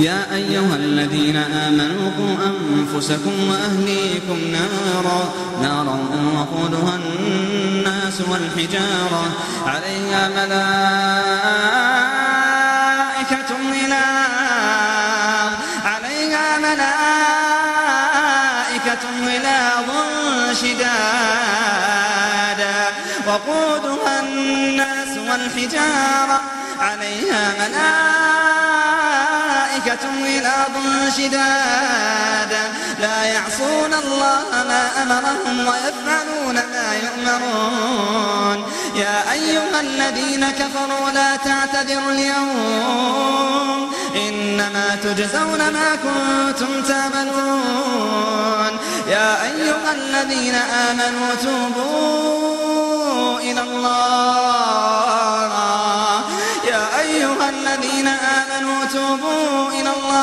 يا أيها الذين آمنوا قوا أنفسكم وأهليكم نارا نارا وقودها الناس والحجارة. عليها ملائكة غلاظ عليها ملائكة غلاظ شدادا وقودها الناس والحجارة عليها ملائكة غلاظ شدادا لا يعصون الله ما أمرهم ويفعلون ما يؤمرون. يا أيها الذين كفروا لا تعتذروا اليوم. إنما تجزون ما كنتم تعملون. يا أيها الذين آمنوا توبوا إلى الله. يا أيها الذين آمنوا توبوا إلى الله.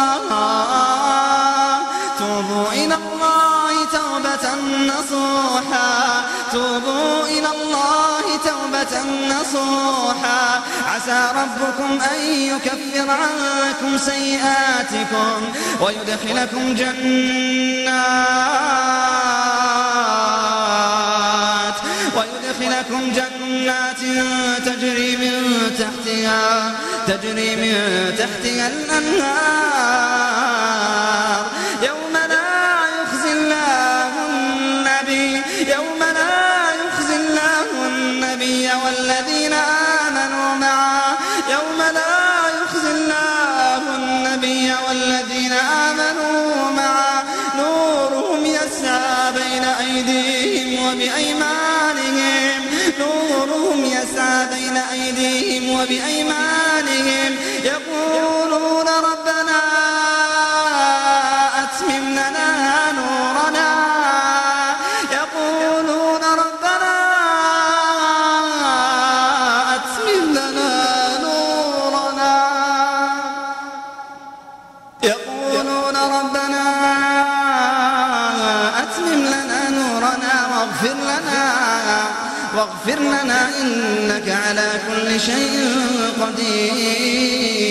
نصوحا. توبوا إلى الله توبة نصوحا. عسى ربكم أن يكفر عنكم سيئاتكم ويدخلكم جنات ويدخلكم جنات تجري من تحتها تجري من تحتها والذين آمنوا معه. يوم لا يخزي الله النبي والذين آمنوا معه. نورهم يسعى بين أيديهم وبأيمانهم. نورهم يسعى بين أيديهم وبأيمانهم. يقولون ربنا واغفر لنا واغفر لنا إنك على كل شيء قدير.